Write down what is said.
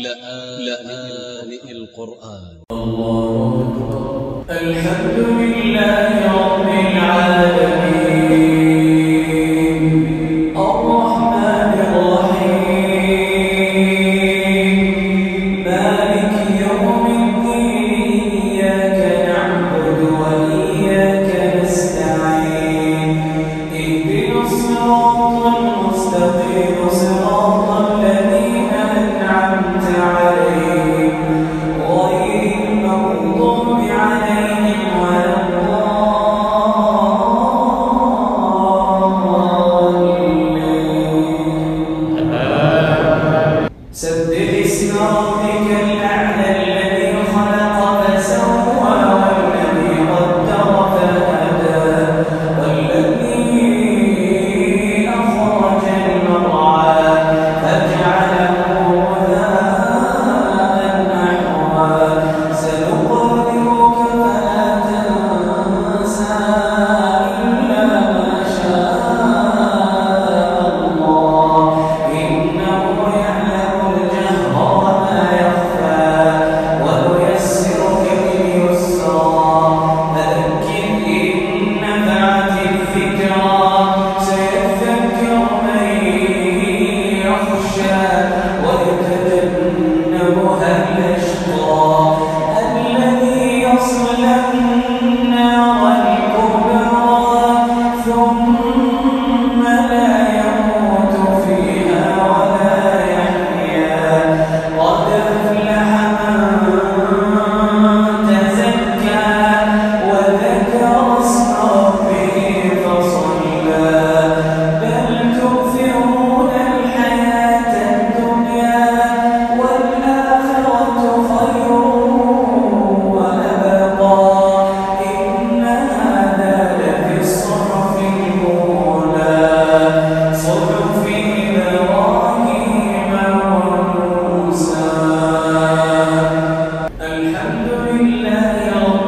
لآن القرآن. الله أكبر. الحمد لله رب العالمين. الحمد لله رب